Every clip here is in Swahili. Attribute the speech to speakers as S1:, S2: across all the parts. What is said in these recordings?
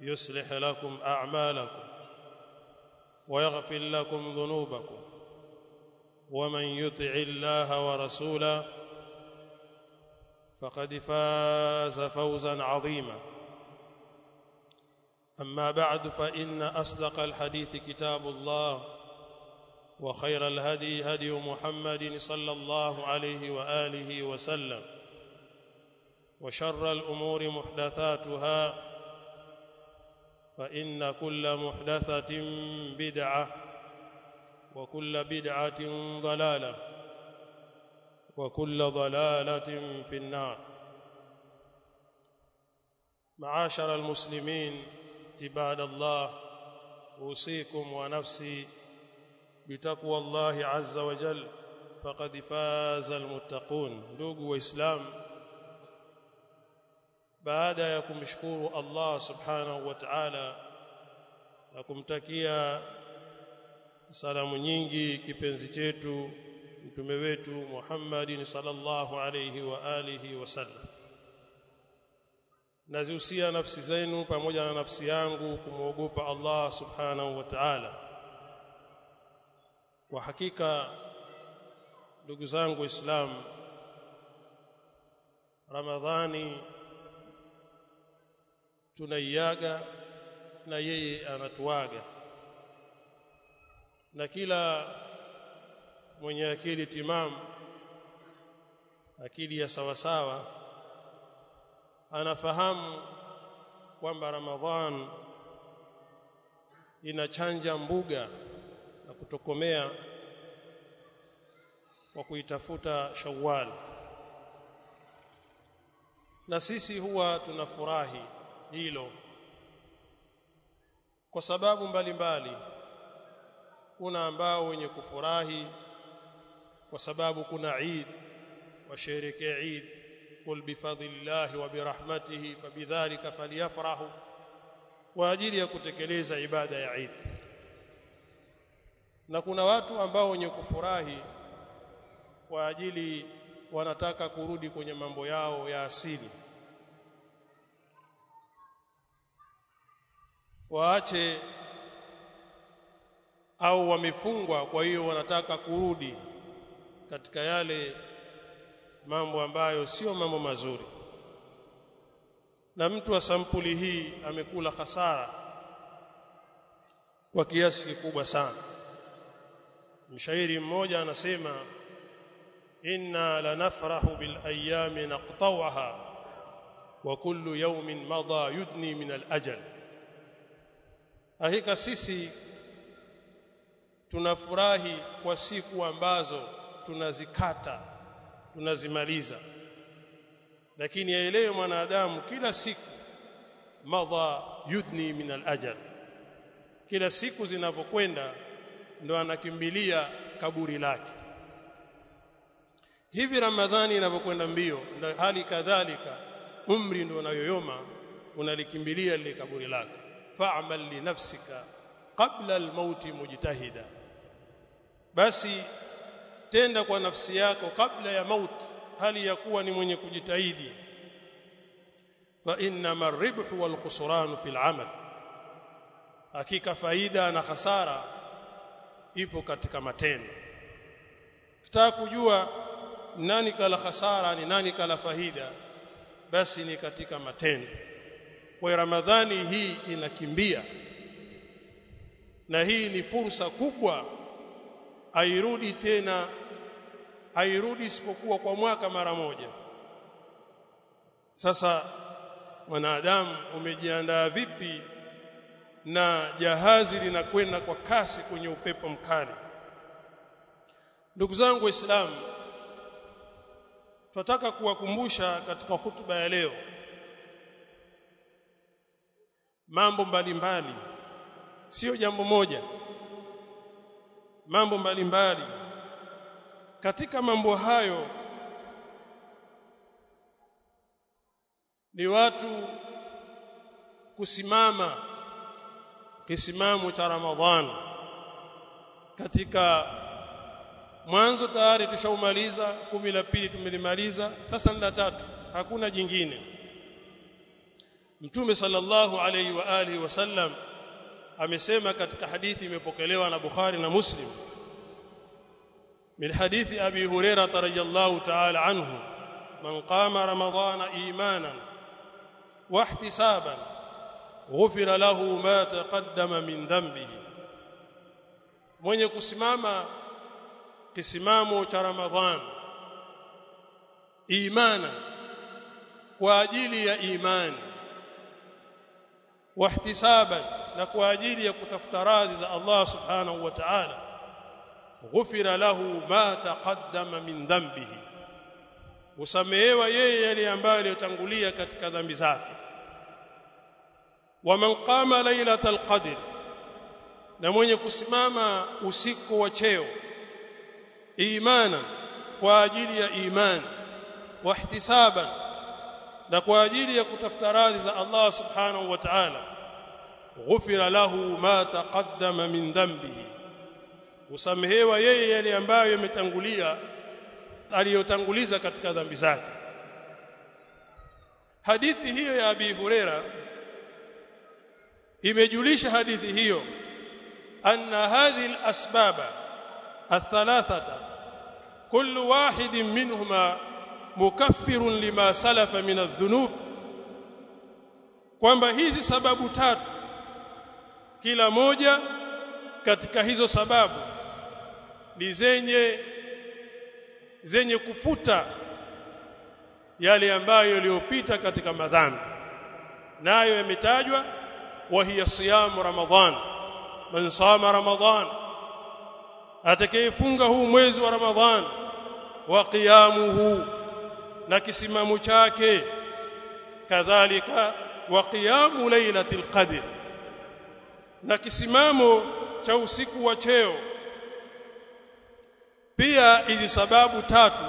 S1: يصلح لكم أعمالكم ويغفر لكم ذنوبكم ومن يطع الله ورسوله فقد فاز فوزا عظيما. أما بعد فإن أصدق الحديث كتاب الله وخير الهدي هدي محمد صلى الله عليه وآله وسلم وشر الأمور محدثاتها فإن كل محدثة بدعة وكل بدعة ضلالة وكل ضلالة في النار. معاشر المسلمين عباد الله أوصيكم ونفسي بتقوى الله عز وجل فقد فاز المتقون. ndugu waislamu baada ya kumshukuru Allah subhanahu wa ta'ala na kumtakia salamu nyingi kipenzi chetu mtume wetu Muhammadin sallallahu alayhi wa alihi wasallam nazihusia nafsi zenu pamoja na nafsi yangu kumwogopa Allah subhanahu wa ta'ala. Kwa hakika ndugu zangu waislamu ramadhani tunaiaga na yeye anatuaga. Na kila mwenye akili timamu akili ya sawasawa anafahamu kwamba ramadhan inachanja mbuga na kutokomea kwa kuitafuta Shawwal. Na sisi huwa tunafurahi hilo kwa sababu mbalimbali mbali. kuna ambao wenye kufurahi kwa sababu kuna Eid washerekea Eid kul bifadlillahi wa birahmatihi fabidhalika falyafrahu kwa ajili ya kutekeleza ibada ya Eid na kuna watu ambao wenye kufurahi kwa ajili wanataka kurudi kwenye mambo yao ya asili waache au wamefungwa kwa hiyo wanataka kurudi katika yale mambo ambayo sio mambo mazuri. Na mtu wa sampuli hii amekula hasara kwa kiasi kikubwa sana. Mshairi mmoja anasema inna lanafrahu bil ayami naqtawaha wa kullu yawmin madha yudni min al ajal hakika sisi tunafurahi kwa siku ambazo tunazikata tunazimaliza. Lakini aelewe mwanadamu kila siku madha yudni min al kila siku zinapokwenda ndo anakimbilia kaburi lake. Hivi ramadhani inapokwenda mbio hali kadhalika umri ndo unayoyoma unalikimbilia lile kaburi lako fa'mal li nafsika qabla al-maut mujtahida. Basi tenda kwa nafsi yako kabla ya mauti hali ya kuwa ni mwenye kujitahidi. Fa inna maribhu wal khusran fil amal hakika faida na hasara ipo katika matendo. Kitaka kujua nani kala hasara ni nani kala faida basi ni katika matendo kwa ramadhani hii inakimbia. Na hii ni fursa kubwa airudi tena airudi isipokuwa kwa mwaka mara moja. Sasa mwanadamu umejiandaa vipi na jahazi linakwenda kwa kasi kwenye upepo mkali? Ndugu zangu waislamu tunataka kuwakumbusha katika hutuba ya leo mambo mbalimbali. Sio jambo moja. Mambo mbalimbali. Katika mambo hayo ni watu kusimama kisimamo cha Ramadhani. Katika mwanzo tayari tushaumaliza kumi la pili tumelimaliza sasa ni la tatu hakuna jingine Mtume sallallahu alayhi wa alihi wasallam amesema katika hadithi imepokelewa na Bukhari na Muslim. Min hadithi Abi Huraira radhiyallahu ta'ala anhu man qama ramadhana imanan wa ihtisaban ghufira lahu ma taqaddama min dhanbihi. Mwenye kusimama kisimamo cha Ramadhan imana kwa ajili ya imani wahtisaban na kwa ajili ya kutafuta radhi za Allah subhanahu wa ta'ala. Ghufira lahu ma taqaddama min dhanbihi. Usamehewa yeye yale ambayo aliyotangulia katika dhambi zake. Wa man qama lailatal qadr na mwenye kusimama usiku wa cheo. Imana kwa ajili ya imani wahtisaban na kwa ajili ya kutafuta radhi za Allah subhanahu wa ta'ala ghufira lahu ma taqaddama min dhanbihi usamehewa yeye yale ambayo yametangulia aliyotanguliza katika dhambi zake hadithi hiyo ya Abi Huraira imejulisha hadithi hiyo anna hadhihi al-asbaba الثلاثه كل واحد منهما mukaffirun lima salafa min adh-dhunub. Kwamba hizi sababu tatu kila moja katika hizo sababu ni zenye zenye kufuta yale ambayo yaliyopita katika madhambi. Nayo yametajwa wa hiya siyamu ramadhan. Man sama ramadhan atakayefunga huu mwezi wa ramadhan wa qiyamuhu na kisimamu chake. Kadhalika wa qiyamu lailatul qadr na kisimamo cha usiku wa cheo. Pia hizi sababu tatu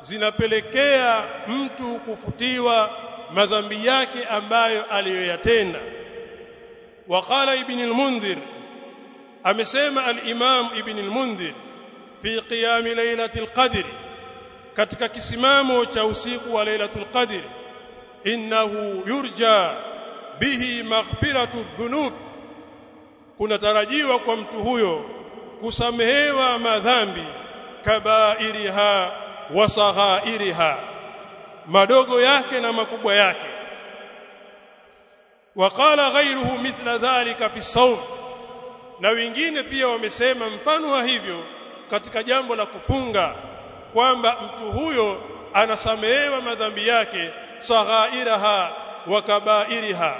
S1: zinapelekea mtu kufutiwa madhambi yake ambayo aliyoyatenda. Waqala ibn al-mundhir amesema al-imam ibn al-mundhir fi qiyam lailatul qadr katika kisimamo cha usiku wa lailatul qadr innahu yurja bihi maghfiratu dhunub. Kunatarajiwa kwa mtu huyo kusamehewa madhambi kabairiha wa saghairiha madogo yake na makubwa yake. Waqala ghayruhu mithla dhalika fi sawm na wengine pia wamesema mfano wa hivyo katika jambo la kufunga kwamba mtu huyo anasamehewa madhambi yake saghairaha wa kabairiha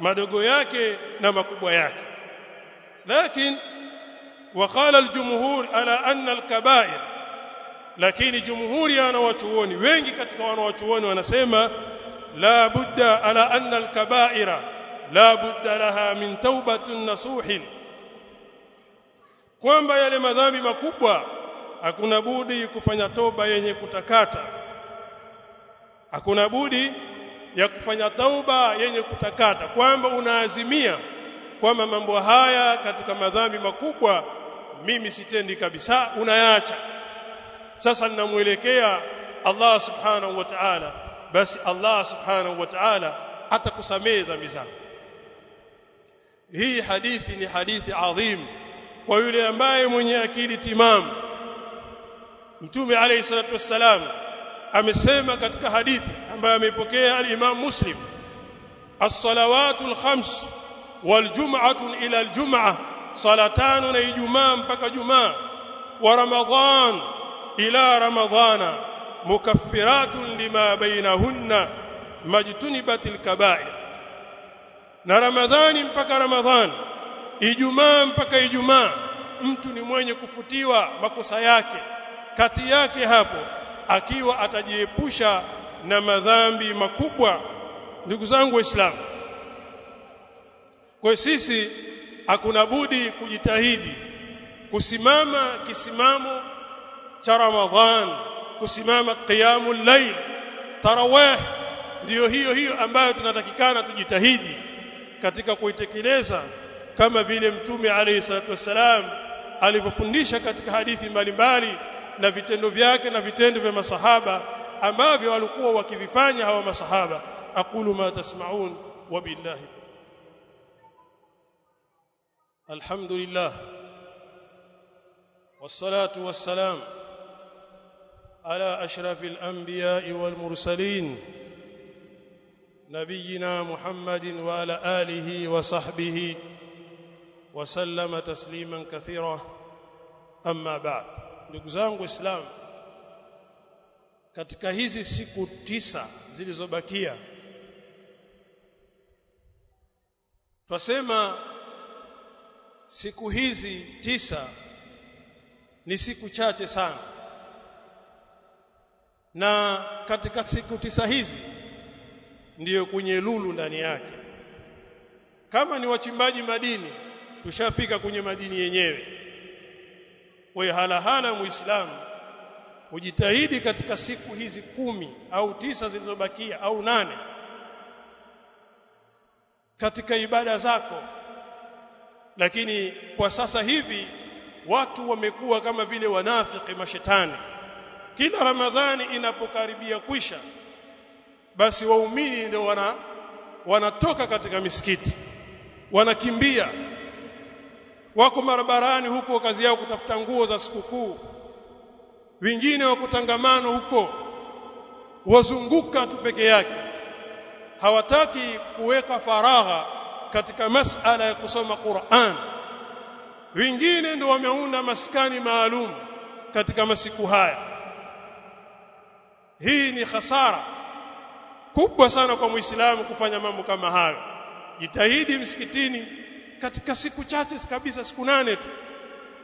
S1: madogo yake na makubwa yake lakini وقال الجمهور على أن الكبائر lakini jumhuri ya wanawachuoni wengi katika wanawachuoni wanasema la budda ala anna alkabaira la budda laha min taubatin nasuhin kwamba yale madhambi makubwa hakuna budi kufanya toba yenye kutakata. Hakuna budi ya kufanya tauba yenye kutakata kwamba unaazimia kwamba mambo haya katika madhambi makubwa mimi sitendi kabisa unayaacha. Sasa ninamuelekea Allah subhanahu wa ta'ala. Basi Allah subhanahu wa ta'ala atakusamehe dhambi zako. Hii hadithi ni hadithi adhim kwa yule ambaye mwenye akili timamu mtume alayhi salatu wassalam amesema katika hadithi ambayo ameipokea al-Imam Muslim as-salawatu al-khams wal-jum'atu ila al-jum'ah salatan na ijumaa mpaka jumaa wa ramadhan ila ramadhana mukaffiratun lima bainahunna majtunibatil kaba'ir na ramadhani mpaka ramadhani ijumaa mpaka ijumaa mtu ni mwenye kufutiwa makosa yake kati yake hapo akiwa atajiepusha na madhambi makubwa. Ndugu zangu waislamu kwa sisi hakuna budi kujitahidi kusimama kisimamo cha Ramadhan kusimama qiyamul layl tarawih. Ndiyo hiyo hiyo ambayo tunatakikana tujitahidi katika kuitekeleza kama vile mtume alayhi salatu wasalam alivyofundisha katika hadithi mbalimbali na vitendo vyake na vitendo vya masahaba ambavyo walikuwa wakivifanya hawa masahaba aqulu ma tasma'un wa billahi alhamdulillah والصلاه والسلام على اشرف الانبياء والمرسلين نبينا محمد وعلى اله وصحبه وسلم تسليما كثيرا اما بعد ndugu zangu waislamu katika hizi siku tisa zilizobakia twasema siku hizi tisa ni siku chache sana. Na katika siku tisa hizi ndiyo kwenye lulu ndani yake. Kama ni wachimbaji madini tushafika kwenye madini yenyewe we halahala muislamu ujitahidi katika siku hizi kumi au tisa zilizobakia au nane katika ibada zako. Lakini kwa sasa hivi watu wamekuwa kama vile wanafiki mashetani. Kila ramadhani inapokaribia kwisha basi waumini ndio wana wanatoka katika misikiti wanakimbia wako barabarani huko kazi yao kutafuta nguo za sikukuu. Wengine wako tangamano huko wazunguka tu peke yake. Hawataki kuweka faragha katika masala ya kusoma Qur'an. Wengine ndio wameunda maskani maalum katika masiku haya. Hii ni hasara kubwa sana kwa muislamu kufanya mambo kama hayo. Jitahidi msikitini katika siku chache kabisa siku nane tu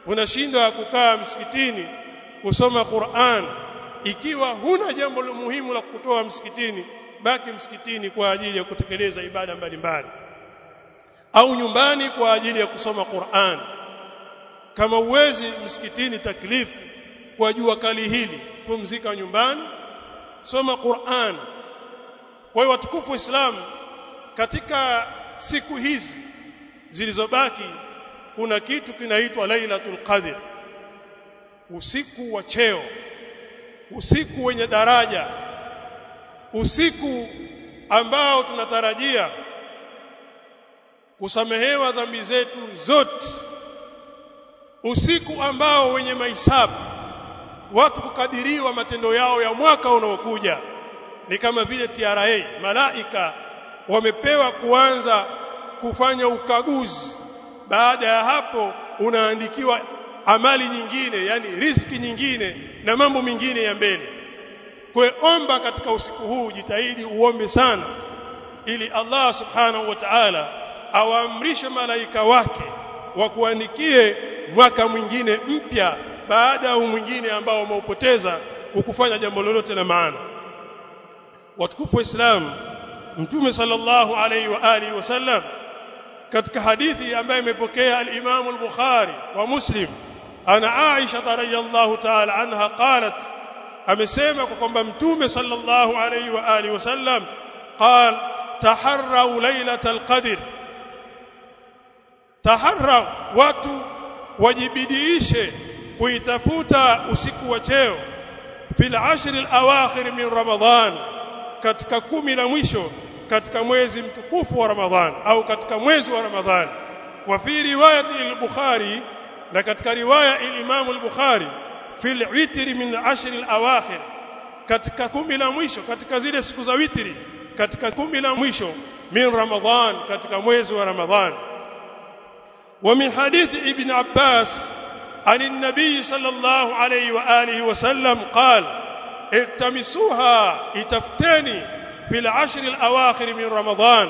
S1: unashindwa kukaa msikitini kusoma Qur'an. Ikiwa huna jambo la muhimu la kutoa msikitini baki msikitini kwa ajili ya kutekeleza ibada mbalimbali. Au nyumbani kwa ajili ya kusoma Qur'an. Kama uwezi msikitini taklifu kwa jua kali hili pumzika nyumbani soma Qur'an. Kwa hiyo watukufu Islam katika siku hizi zilizobaki kuna kitu kinaitwa Lailatul Qadr. Usiku wa cheo usiku wenye daraja usiku ambao tunatarajia kusamehewa dhambi zetu zote usiku ambao wenye mahesabu watu kukadiriwa matendo yao ya mwaka unaokuja. Ni kama vile TRA malaika wamepewa kuanza kufanya ukaguzi. Baada ya hapo unaandikiwa amali nyingine yani riski nyingine na mambo mengine ya mbele. Kwa omba katika usiku huu jitahidi uombe sana ili Allah subhanahu wa ta'ala awaamrishe malaika wake wakuandikie mwaka mwingine mpya baada ya mwingine ambao umeupoteza ukufanya jambo lolote la maana. Watukufu wa Islam Mtume sallallahu alayhi wa alihi wasallam katika hadithi ambayo imepokea al-Imam al-Bukhari wa Muslim ana Aisha radhiyallahu ta'ala anha qalat amesema kwa kwamba Mtume sallallahu alayhi wa alihi wasallam qal taharrau lailatal qadr taharrau watu wajibidiishe kuitafuta usiku wa cheo fil ashr al-awakhir min ramadhan katika kumi la mwisho katika mwezi mtukufu wa Ramadhan au katika mwezi wa Ramadhan wa fi riwayati al-Bukhari na katika riwaya al-Imam al-Bukhari fil witri min ashr al-awakhir katika kumi la mwisho katika zile siku za witri katika kumi la mwisho min Ramadhan katika mwezi wa Ramadhan ومن حديث ابن عباس عن النبي صلى الله عليه واله وسلم قال التمسوها itafteni fil ashr al-awakhir min ramadan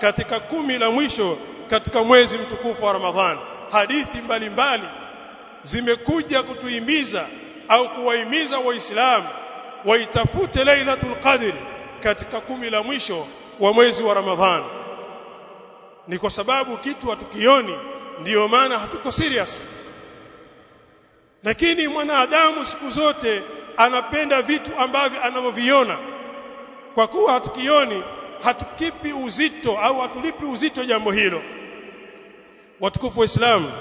S1: katika kumi la mwisho katika mwezi mtukufu wa ramadhan hadithi mbalimbali zimekuja kutuhimiza au kuwahimiza waislamu waitafute lailatul qadr katika kumi la mwisho wa mwezi wa ramadhan ni kwa sababu kitu hatukioni ndiyo maana hatuko serious. Lakini mwanadamu siku zote anapenda vitu ambavyo anavyoviona kwa kuwa hatukioni hatukipi uzito au hatulipi uzito jambo hilo. Watukufu wa Islam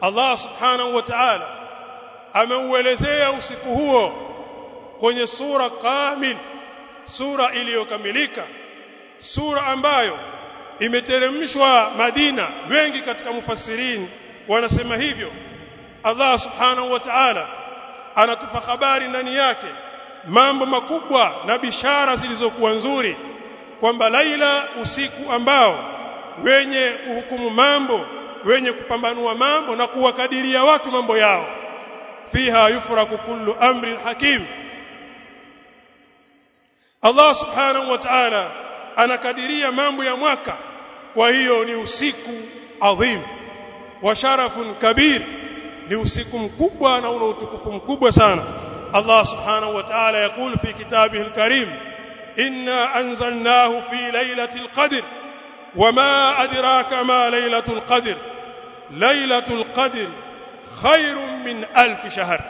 S1: Allah subhanahu wa ta'ala ameuelezea usiku huo kwenye sura kamil sura iliyokamilika sura ambayo imeteremshwa Madina. Wengi katika mufassirin wanasema hivyo. Allah subhanahu wa ta'ala anatupa habari ndani yake mambo makubwa na bishara zilizokuwa nzuri kwamba laila usiku ambao wenye uhukumu mambo wenye kupambanua mambo na kuwakadiria watu mambo yao. Fiha yufraku kullu amrin hakim. Allah subhanahu wa ta'ala anakadiria mambo ya mwaka. Kwa hiyo ni usiku adhim. Wa sharafun kabir. Ni usiku mkubwa na una utukufu mkubwa sana Allah سبحانه وتعالى يقول في كتابه الكريم alkarim inna في ليلة القدر وما wama ما ma القدر qadr. القدر خير من min شهر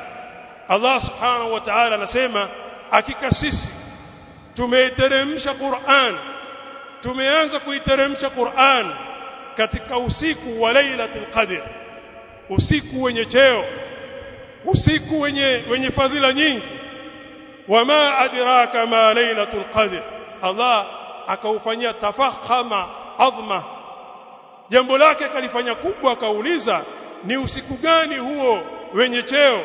S1: الله سبحانه وتعالى نسمع hakika sisi tumeiteremsha Qur'an tumeanza kuiteremsha Qur'an katika usiku wa lailatul qadr usiku wenye cheo usiku wenye wenye fadhila nyingi. Wama adraka ma lailatul qadr. Allah akaufanyia tafahama adhma jambo lake kalifanya kubwa akauliza ni usiku gani huo wenye cheo?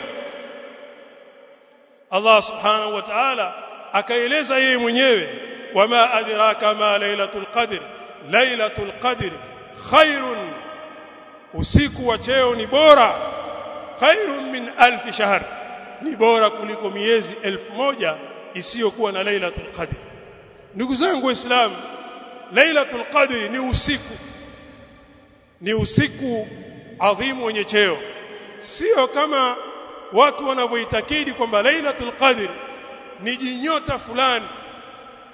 S1: Allah subhanahu wa ta'ala akaeleza yeye mwenyewe wama adraka ma lailatul qadr. Lailatul qadr khairun. Usiku wa cheo ni bora khairun min alf shahr. Ni bora kuliko miezi elfu moja isiyokuwa na lailatul qadr. Ndugu zangu waislamu lailatul qadr ni usiku. Ni usiku adhimu wenye cheo. Sio kama watu wanavyoitakidi kwamba lailatul qadr ni jinyota fulani.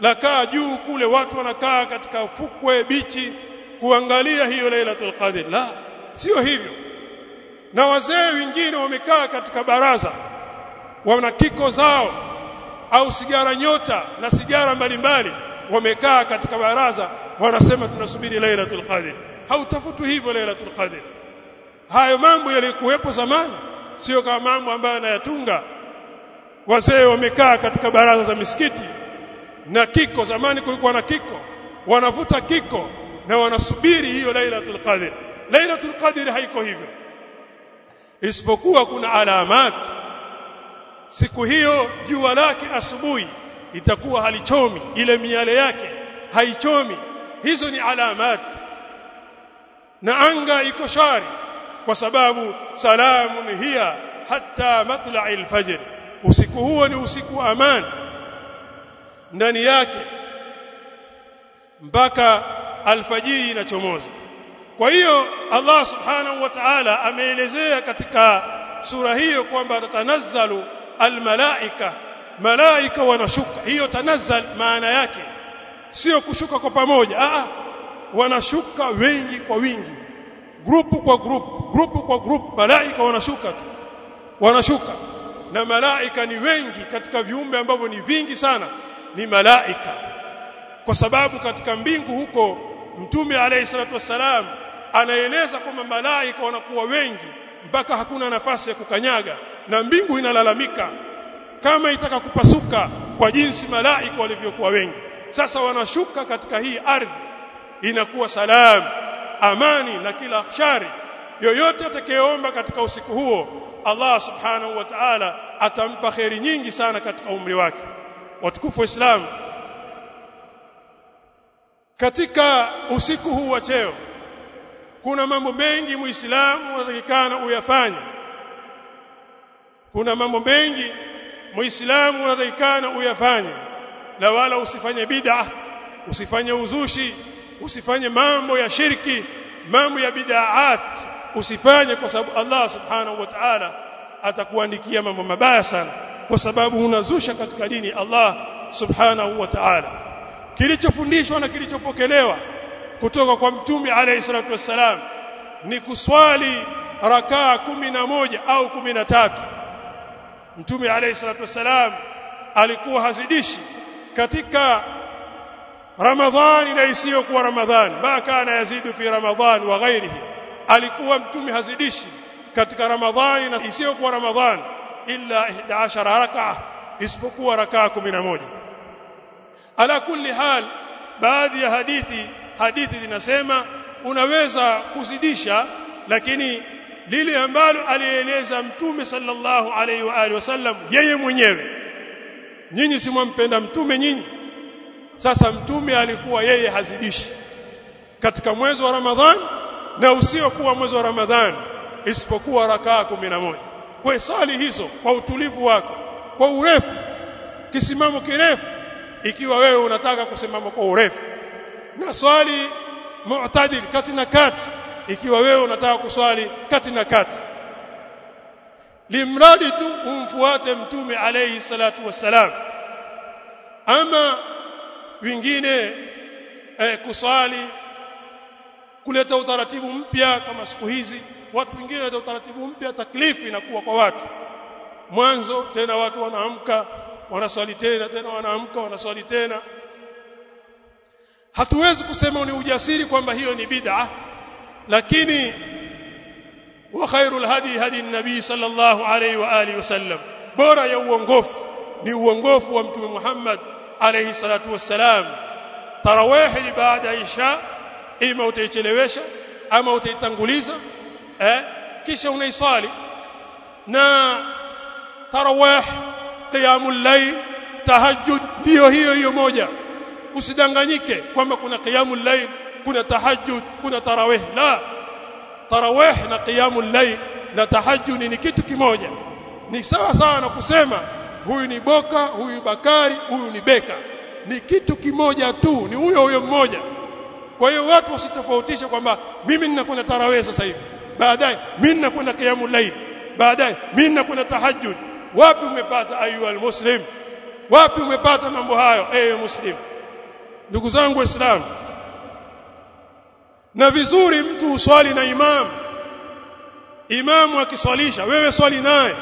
S1: Lakaa juu kule watu wanakaa katika fukwe bichi kuangalia hiyo lailatul qadr. La sio hivyo na wazee wengine wamekaa katika baraza wana kiko zao au sigara nyota na sigara mbalimbali wamekaa katika baraza wanasema tunasubiri lailatul qadr. Hautafutu hivyo lailatul qadr. Hayo mambo yalikuwepo zamani sio kama mambo ambayo anayatunga. Wazee wamekaa katika baraza za misikiti na kiko zamani kulikuwa na kiko wanavuta kiko na wanasubiri hiyo lailatul qadr. Lailatul qadr haiko hivyo isipokuwa kuna alamat. Siku hiyo jua lake asubuhi itakuwa halichomi ile miale yake haichomi. Hizo ni alamat. Na anga iko shari kwa sababu salamun hiya hatta matla'il fajr usiku huo ni usiku wa amani. Ndani yake mpaka alfajiri inachomoza kwa hiyo Allah subhanahu wa ta'ala ameelezea katika sura hiyo kwamba tatanazzalu almalaika malaika wanashuka. Hiyo tanazzal maana yake sio kushuka kwa pamoja. A wanashuka wengi kwa wingi grupu kwa grupu grupu kwa grupu malaika wanashuka tu wanashuka. Na malaika ni wengi katika viumbe ambavyo ni vingi sana ni malaika. Kwa sababu katika mbingu huko mtume alayhi salatu wassalam anaeleza kwamba malaika wanakuwa wengi mpaka hakuna nafasi ya kukanyaga na mbingu inalalamika kama itaka kupasuka kwa jinsi malaika walivyokuwa wengi. Sasa wanashuka katika hii ardhi inakuwa salamu amani na kila shari. Yoyote atakayeomba katika usiku huo Allah subhanahu wa ta'ala atampa khairi nyingi sana katika umri wake. Watukufu waislamu katika usiku huu wa cheo kuna mambo mengi muislamu unatakikana uyafanye. Kuna mambo mengi muislamu unatakikana uyafanye. Na wala usifanye bid'a usifanye uzushi usifanye mambo ya shirki mambo ya bid'aat usifanye kwa sababu Allah subhanahu wa ta'ala atakuandikia mambo mabaya sana. Kwa sababu unazusha katika dini Allah subhanahu wa ta'ala. Kilichofundishwa na kilichopokelewa kutoka kwa mtume alayhi salatu wassalam ni kuswali rakaa kumi na moja au kumi na tatu. Mtume alayhi salatu wassalam alikuwa hazidishi katika ramadhani na isiyokuwa ramadhani ma kana yazidu fi ramadhani wa ghairihi alikuwa mtume hazidishi katika ramadhani na isiyokuwa ramadhani illa 11 rak'a isipokuwa rakaa 11 ala kulli hal baadhi ya hadithi hadithi zinasema unaweza kuzidisha lakini lile ambalo alieleza mtume sallallahu alaihi wa alihi wasallam yeye mwenyewe. Nyinyi si mwampenda mtume nyinyi? Sasa mtume alikuwa yeye hazidishi. Katika mwezi wa ramadhan na usiokuwa mwezi wa ramadhan isipokuwa rakaa 11 kwa sali hizo kwa utulivu wako kwa urefu kisimamo kirefu ikiwa wewe unataka kusimama kwa urefu na swali mu'tadil kati na kati ikiwa wewe unataka kuswali kati na kati. Limradi tu umfuate mtume alayhi salatu wassalam. Ama wengine eh, kuswali kuleta utaratibu mpya kama siku hizi watu wengine waleta utaratibu mpya taklifu inakuwa kwa watu. Mwanzo tena watu wanaamka wanaswali tena tena wanaamka wanaswali tena hatuwezi kusema ni ujasiri kwamba hiyo ni bid'a lakini wa khairul hadi hadi nabii sallallahu alayhi wa alihi wasallam. Bora ya uongofu ni uongofu wa mtume Muhammad alayhi salatu wassalam. Tarawih ni baada ya isha ima utaichelewesha ama utaitanguliza eh? Kisha unaisali na tarawih qiyamul layl tahajjud ndio hiyo hiyo moja usidanganyike kwamba kuna qiyamul layl kuna tahajjud kuna tarawih. La tarawih na qiyamul layl na tahajjud ni kitu kimoja. Ni sawa sawa na kusema huyu ni boka huyu bakari huyu ni beka. Ni kitu kimoja tu ni huyo huyo mmoja. Kwa hiyo watu wasitofautishe kwamba mimi ninakwenda tarawih sasa hivi. Baadaye mimi ninakwenda qiyamul layl. Baadaye mimi ninakwenda tahajjud. Wapi umepata ayu almuslim wapi umepata mambo hayo ewe muslim ndugu zangu waislamu na vizuri mtu uswali na imam imamu akiswalisha wewe swali naye.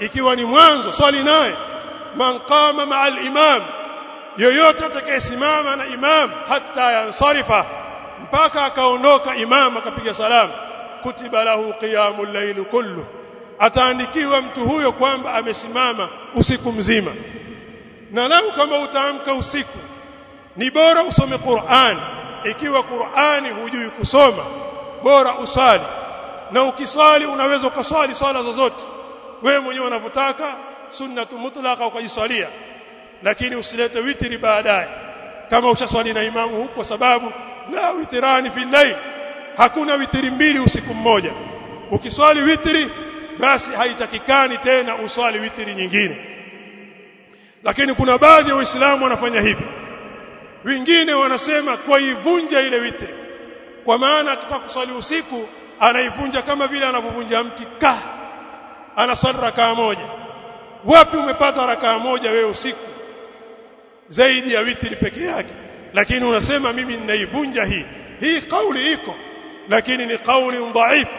S1: Ikiwa ni mwanzo swali naye. Man qama ma'a al-imam yoyote atakayesimama na imam hata yansarifa mpaka akaondoka imam akapiga salamu. Kutiba lahu qiyamul layl kullu. Ataandikiwa mtu huyo kwamba amesimama usiku mzima. Na lau kama utaamka usiku ni bora usome Qur'an. Ikiwa Qur'ani hujui kusoma bora usali. Na ukisali unaweza ukaswali swala zozote. Wewe mwenyewe unavyotaka sunnatu mutlaqa ukajiswalia lakini usilete witri baadaye. Kama ushaswali na imamu huko sababu la witrani fi layl hakuna witri mbili usiku mmoja. Ukiswali witri basi haitakikani tena uswali witri nyingine. Lakini kuna baadhi ya waislamu wanafanya hivi wengine wanasema kwa ivunja ile witri kwa maana akitaka kusali usiku anaivunja kama vile anavunja mti ka. Anasali rakaa moja. Wapi umepata rakaa moja wewe usiku? Zaidi ya witri peke yake. Lakini unasema mimi ninaivunja hii. Hii kauli iko. Lakini ni kauli dhaifu.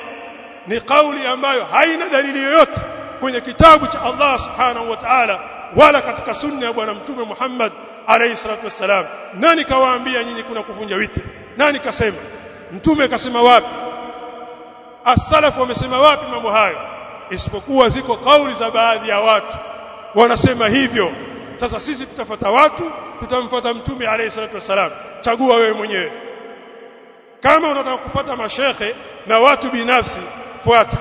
S1: Ni kauli ambayo haina dalili yoyote kwenye kitabu cha Allah subhanahu wa ta'ala wala katika sunna ya bwana mtume Muhammad alayhi salatu wassalam nani kawaambia nyinyi kuna kuvunja witri? Nani kasema? Mtume kasema wapi? As-salaf wamesema wapi mambo hayo? Isipokuwa ziko kauli za baadhi ya watu. Wanasema hivyo. Sasa sisi tutafuata watu tutamfuata mtume alayhi salatu wassalam. Chagua wewe mwenyewe. Kama unataka kufuata mashekhe na watu binafsi fuata.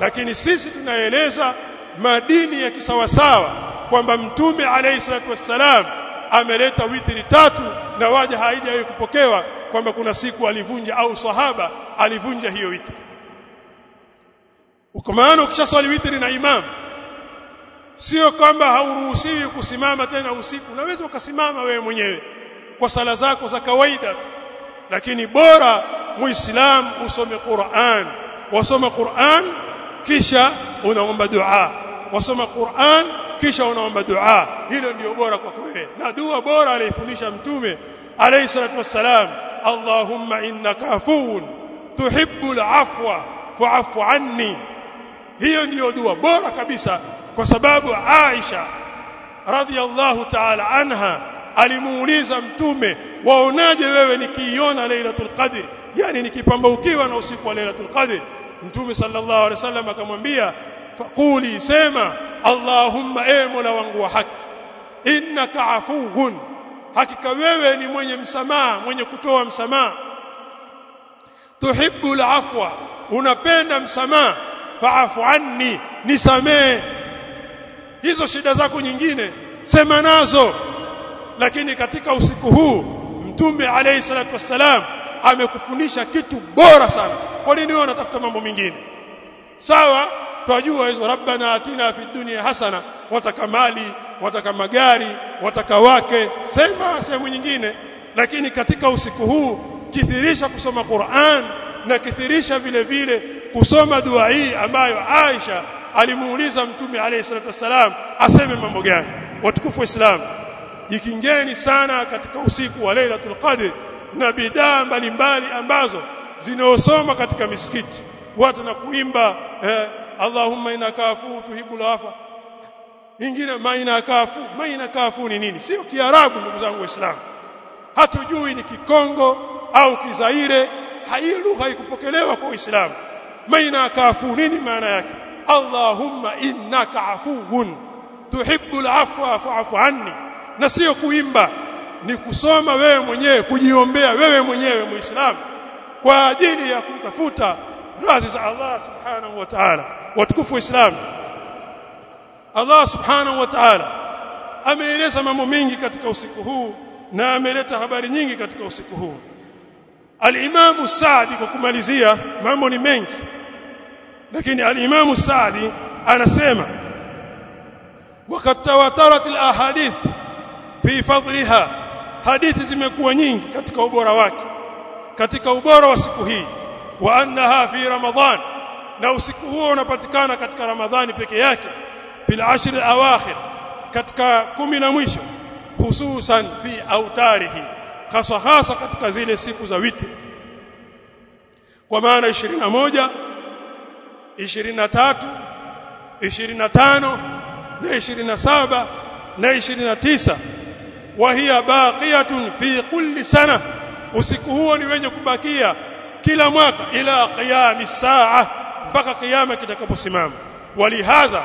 S1: Lakini sisi tunaeleza madini ya kisawasawa kwamba mtume alayhi salatu wassalam ameleta witri tatu na waja haijawahi kupokewa kwamba kuna siku alivunja au sahaba alivunja hiyo witri. Kwa ukishaswali witri na imam sio kwamba hauruhusiwi kusimama tena usiku. Unaweza ukasimama wewe mwenyewe kwa sala zako za kawaida tu lakini bora muislam usome Qur'an. Wasome Qur'an kisha unaomba dua. Wasoma Qur'an kisha unaomba dua. Hilo ndio bora kwa wewe na dua bora alifundisha mtume alayhi salatu wassalam Allahumma innaka afuun tuhibbul afwa fa'fu anni. Hiyo ndiyo dua bora kabisa kwa sababu Aisha radhiallahu ta'ala anha alimuuliza mtume waonaje wewe nikiiona lailatul qadr? Yani nikipambaukiwa na usiku wa lailatul qadr. Mtume sallallahu alaihi wasallam akamwambia faquli sema allahumma e mola wangu wa haki innaka afuwun hakika wewe ni mwenye msamaha mwenye kutoa msamaha. Tuhibbu alafwa unapenda msamaha faafu anni nisamee hizo shida zako nyingine sema nazo. Lakini katika usiku huu mtume alayhi salatu wassalam amekufundisha kitu bora sana. Kwa nini wewe unatafuta mambo mengine? Sawa twajua hizo rabbana atina fi dunya hasana wataka mali wataka magari wataka wake. Sema sehemu nyingine. Lakini katika usiku huu kithirisha kusoma Qur'an na kithirisha vile vile kusoma dua hii ambayo Aisha alimuuliza mtume alayhi salatu wassalam aseme mambo gani? Watukufu islam jikingeni sana katika usiku wa Lailatul Qadr na bidaa mbalimbali ambazo zinaosoma katika misikiti. Watu na kuimba eh, Allahumma inakafu afu tuhibu afa ingine maina kafu maina kafu ni nini? Sio kiarabu ndugu zangu waislamu. Hatujui ni kikongo au kizaire. Hiyo lugha haikupokelewa kwa uislamu. Maina kafu nini maana yake? Allahumma innaka afuwun tuhibbul afwa fa'fu anni. Na sio kuimba ni kusoma wewe mwenyewe kujiombea wewe mwenyewe muislamu kwa ajili ya kutafuta radhi za Allah subhanahu wa ta'ala watukufu waislamu Allah subhanahu wa ta'ala ameeleza mambo mengi katika usiku huu na ameleta habari nyingi katika usiku huu Al-Imam Saadi kwa kumalizia mambo ni mengi lakini Al-Imam Saadi anasema وقد تواترت الاحاديث في فضلها hadithi zimekuwa nyingi katika ubora wake katika ubora wa siku hii wa annaha fi ramadhan na usiku huo unapatikana katika ramadhani peke yake fil ashr awakhir katika kumi na mwisho hususan fi autarihi hasa hasa katika zile siku za witri. Kwa maana 21 23 25 na 27 na 29 wahia baqiyatun fi kulli sana. Usiku huo ni wenye kubakia kila mwaka ila qiyami saa mpaka kiyama kitakaposimama. Walihadha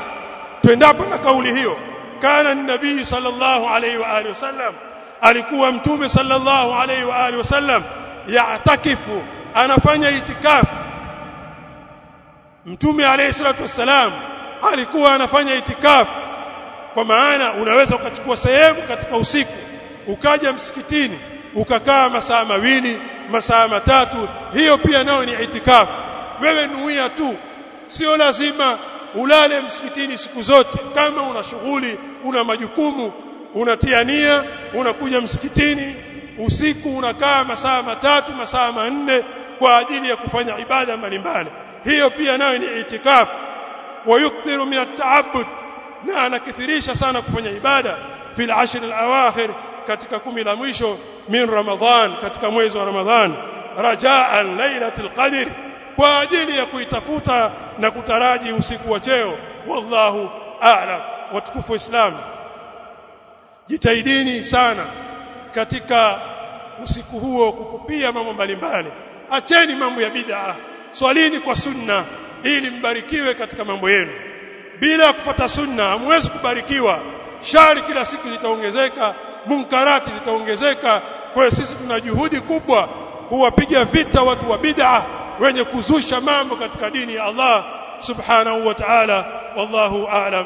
S1: twendapo na kauli hiyo. Kana nabii sallallahu alayhi wa alihi wasallam alikuwa mtume sallallahu alayhi wa alihi wasallam ya'takifu anafanya itikafu. Mtume alayhi salatu wassalam alikuwa anafanya itikafu. Kwa maana unaweza ukachukua sehemu katika usiku ukaja msikitini ukakaa masaa mawili masaa matatu hiyo pia nayo ni itikafu wewe nuia tu. Sio lazima ulale msikitini siku zote. Kama una shughuli una majukumu unatia nia unakuja msikitini usiku unakaa masaa matatu masaa manne kwa ajili ya kufanya ibada mbalimbali. Hiyo pia nayo ni itikafu wayukthiru min at-ta'abbud. Na anakithirisha sana kufanya ibada fil ashr al-awakhir katika kumi la mwisho min ramadhan katika mwezi wa ramadhan rajaan lailatul qadr kwa ajili ya kuitafuta na kutaraji usiku wa cheo. Wallahu a'lam. Watukufu islam jitahidini sana katika usiku huo kukupia mambo mbalimbali. Acheni mambo ya bid'a swalini kwa sunna ili mbarikiwe katika mambo yenu. Bila kufata sunna hamwezi kubarikiwa. Shari kila siku zitaongezeka munkarati zitaongezeka. Kwa sisi tuna juhudi kubwa kuwapiga vita watu wa bid'a wenye kuzusha mambo katika dini ya Allah subhanahu wa ta'ala wallahu a'lam